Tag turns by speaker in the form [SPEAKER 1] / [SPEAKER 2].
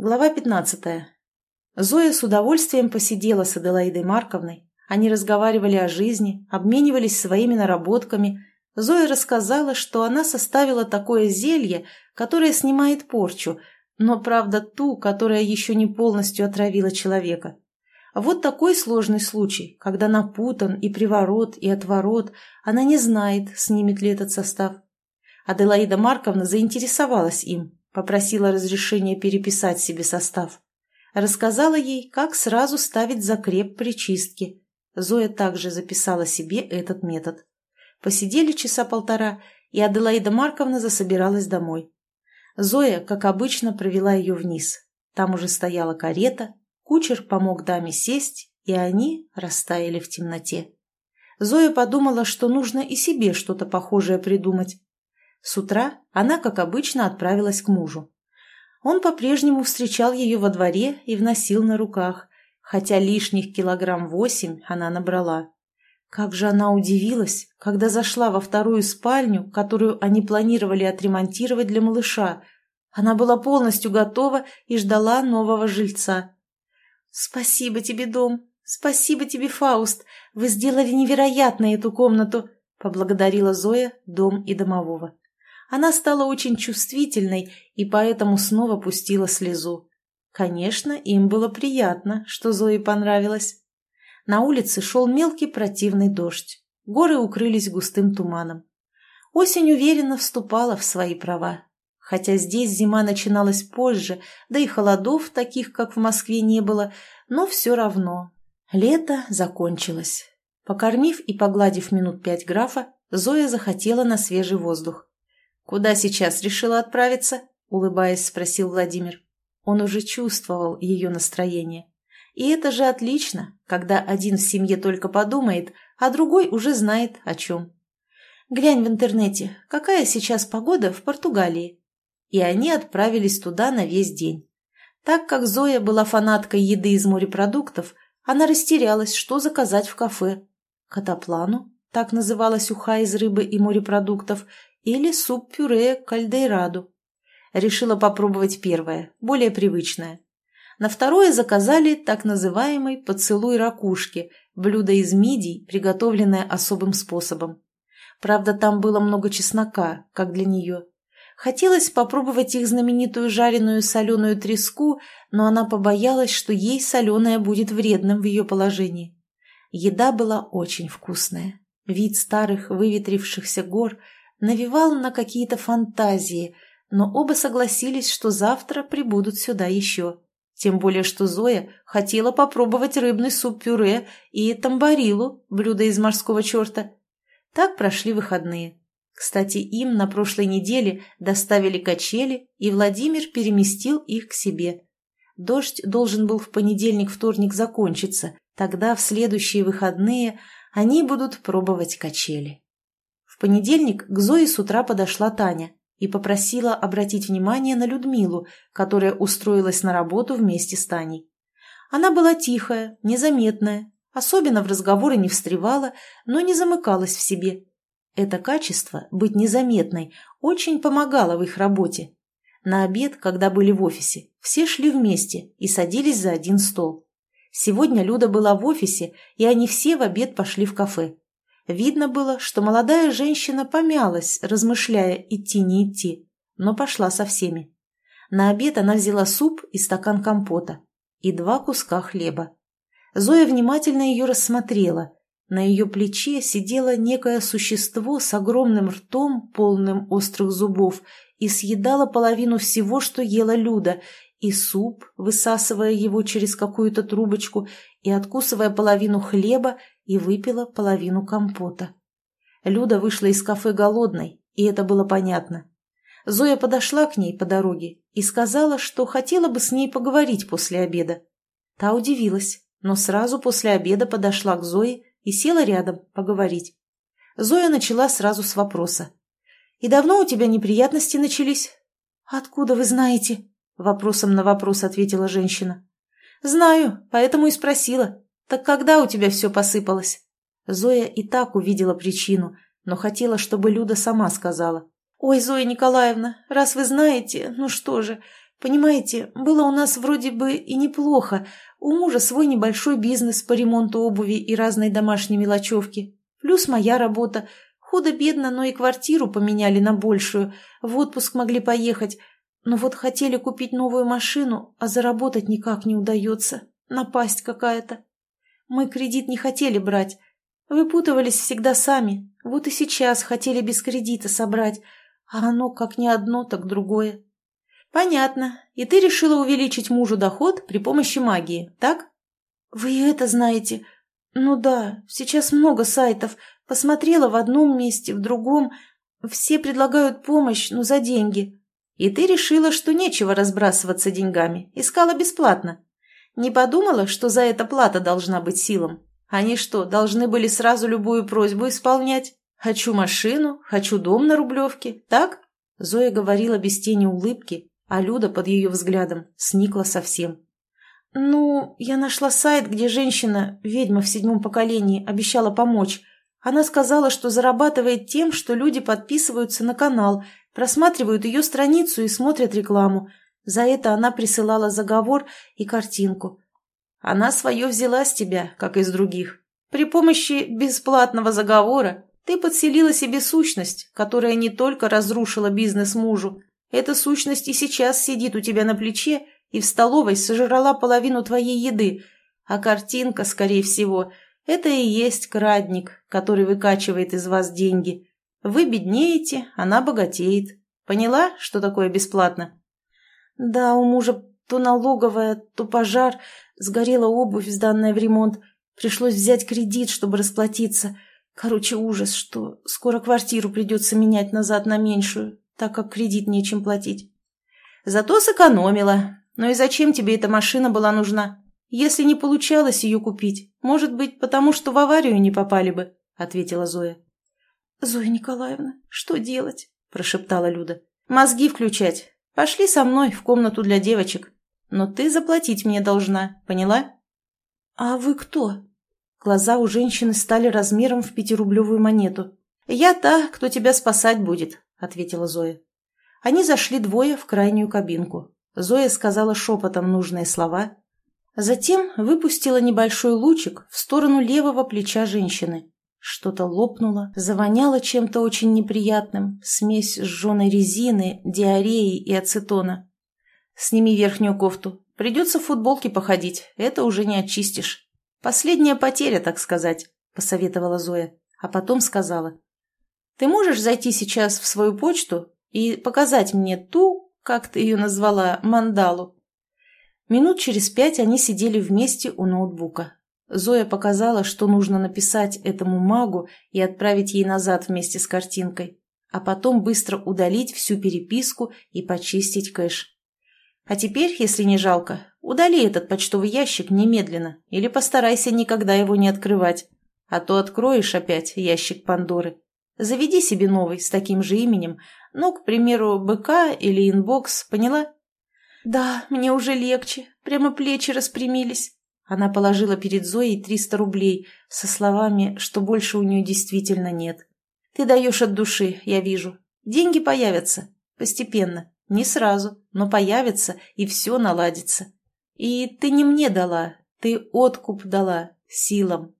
[SPEAKER 1] Глава 15. Зоя с удовольствием посидела с Аделаидой Марковной. Они разговаривали о жизни, обменивались своими наработками. Зоя рассказала, что она составила такое зелье, которое снимает порчу, но, правда, ту, которая еще не полностью отравила человека. Вот такой сложный случай, когда напутан и приворот, и отворот, она не знает, снимет ли этот состав. Аделаида Марковна заинтересовалась им, Попросила разрешения переписать себе состав. Рассказала ей, как сразу ставить закреп при чистке. Зоя также записала себе этот метод. Посидели часа полтора, и Аделаида Марковна засобиралась домой. Зоя, как обычно, провела ее вниз. Там уже стояла карета, кучер помог даме сесть, и они растаяли в темноте. Зоя подумала, что нужно и себе что-то похожее придумать. С утра она, как обычно, отправилась к мужу. Он по-прежнему встречал ее во дворе и вносил на руках, хотя лишних килограмм восемь она набрала. Как же она удивилась, когда зашла во вторую спальню, которую они планировали отремонтировать для малыша. Она была полностью готова и ждала нового жильца. «Спасибо тебе, дом! Спасибо тебе, Фауст! Вы сделали невероятно эту комнату!» — поблагодарила Зоя дом и домового. Она стала очень чувствительной и поэтому снова пустила слезу. Конечно, им было приятно, что Зое понравилось. На улице шел мелкий противный дождь. Горы укрылись густым туманом. Осень уверенно вступала в свои права. Хотя здесь зима начиналась позже, да и холодов, таких, как в Москве, не было, но все равно. Лето закончилось. Покормив и погладив минут пять графа, Зоя захотела на свежий воздух. «Куда сейчас решила отправиться?» — улыбаясь, спросил Владимир. Он уже чувствовал ее настроение. И это же отлично, когда один в семье только подумает, а другой уже знает о чем. «Глянь в интернете, какая сейчас погода в Португалии?» И они отправились туда на весь день. Так как Зоя была фанаткой еды из морепродуктов, она растерялась, что заказать в кафе. Катаплану, так называлась уха из рыбы и морепродуктов, или суп-пюре кальдейраду. Решила попробовать первое, более привычное. На второе заказали так называемый поцелуй ракушки, блюдо из мидий, приготовленное особым способом. Правда, там было много чеснока, как для нее. Хотелось попробовать их знаменитую жареную соленую треску, но она побоялась, что ей соленая будет вредным в ее положении. Еда была очень вкусная. Вид старых выветрившихся гор – навевал на какие-то фантазии, но оба согласились, что завтра прибудут сюда еще. Тем более, что Зоя хотела попробовать рыбный суп-пюре и тамбарилу, блюдо из морского черта. Так прошли выходные. Кстати, им на прошлой неделе доставили качели, и Владимир переместил их к себе. Дождь должен был в понедельник-вторник закончиться, тогда в следующие выходные они будут пробовать качели. Понедельник к Зое с утра подошла Таня и попросила обратить внимание на Людмилу, которая устроилась на работу вместе с Таней. Она была тихая, незаметная, особенно в разговоры не встревала, но не замыкалась в себе. Это качество, быть незаметной, очень помогало в их работе. На обед, когда были в офисе, все шли вместе и садились за один стол. Сегодня Люда была в офисе, и они все в обед пошли в кафе. Видно было, что молодая женщина помялась, размышляя, идти не идти, но пошла со всеми. На обед она взяла суп и стакан компота и два куска хлеба. Зоя внимательно ее рассмотрела. На ее плече сидело некое существо с огромным ртом, полным острых зубов, и съедало половину всего, что ела Люда, и суп, высасывая его через какую-то трубочку, и откусывая половину хлеба, и выпила половину компота. Люда вышла из кафе голодной, и это было понятно. Зоя подошла к ней по дороге и сказала, что хотела бы с ней поговорить после обеда. Та удивилась, но сразу после обеда подошла к Зое и села рядом поговорить. Зоя начала сразу с вопроса. «И давно у тебя неприятности начались?» «Откуда вы знаете?» Вопросом на вопрос ответила женщина. «Знаю, поэтому и спросила. «Так когда у тебя все посыпалось?» Зоя и так увидела причину, но хотела, чтобы Люда сама сказала. «Ой, Зоя Николаевна, раз вы знаете, ну что же, Понимаете, было у нас вроде бы и неплохо. У мужа свой небольшой бизнес по ремонту обуви и разной домашней мелочевки. Плюс моя работа. Худо-бедно, но и квартиру поменяли на большую. В отпуск могли поехать. Но вот хотели купить новую машину, а заработать никак не удается. Напасть какая-то. Мы кредит не хотели брать. Выпутывались всегда сами. Вот и сейчас хотели без кредита собрать. А оно как не одно, так другое. «Понятно. И ты решила увеличить мужу доход при помощи магии, так?» «Вы это знаете. Ну да, сейчас много сайтов. Посмотрела в одном месте, в другом. Все предлагают помощь, но за деньги. И ты решила, что нечего разбрасываться деньгами. Искала бесплатно. Не подумала, что за это плата должна быть силам? Они что, должны были сразу любую просьбу исполнять? Хочу машину, хочу дом на Рублевке, так?» Зоя говорила без тени улыбки, а Люда под ее взглядом сникла совсем. «Ну, я нашла сайт, где женщина, ведьма в седьмом поколении, обещала помочь. Она сказала, что зарабатывает тем, что люди подписываются на канал, просматривают ее страницу и смотрят рекламу. За это она присылала заговор и картинку. Она свое взяла с тебя, как из других. При помощи бесплатного заговора ты подселила себе сущность, которая не только разрушила бизнес мужу, эта сущность и сейчас сидит у тебя на плече и в столовой сожрала половину твоей еды, а картинка, скорее всего, это и есть крадник, который выкачивает из вас деньги. Вы беднеете, она богатеет. Поняла, что такое бесплатно? Да, у мужа то налоговая, то пожар, сгорела обувь, сданная в ремонт. Пришлось взять кредит, чтобы расплатиться. Короче, ужас, что скоро квартиру придется менять назад на меньшую так как кредит нечем платить. Зато сэкономила. Но и зачем тебе эта машина была нужна? Если не получалось ее купить, может быть, потому что в аварию не попали бы, — ответила Зоя. — Зоя Николаевна, что делать? — прошептала Люда. — Мозги включать. Пошли со мной в комнату для девочек. Но ты заплатить мне должна, поняла? — А вы кто? Глаза у женщины стали размером в пятирублевую монету. — Я та, кто тебя спасать будет, — ответила Зоя. Они зашли двое в крайнюю кабинку. Зоя сказала шепотом нужные слова, затем выпустила небольшой лучик в сторону левого плеча женщины. Что-то лопнуло, завоняло чем-то очень неприятным, смесь сжженной резины, диареи и ацетона. «Сними верхнюю кофту. Придется в футболке походить, это уже не очистишь. Последняя потеря, так сказать», — посоветовала Зоя, а потом сказала. Ты можешь зайти сейчас в свою почту и показать мне ту, как ты ее назвала, мандалу?» Минут через пять они сидели вместе у ноутбука. Зоя показала, что нужно написать этому магу и отправить ей назад вместе с картинкой, а потом быстро удалить всю переписку и почистить кэш. А теперь, если не жалко, удали этот почтовый ящик немедленно или постарайся никогда его не открывать, а то откроешь опять ящик Пандоры. Заведи себе новый с таким же именем, ну, к примеру, BK или Inbox, поняла? Да, мне уже легче, прямо плечи распрямились. Она положила перед Зоей 300 рублей со словами, что больше у нее действительно нет. Ты даешь от души, я вижу. Деньги появятся. Постепенно. Не сразу, но появятся, и все наладится. И ты не мне дала, ты откуп дала силам.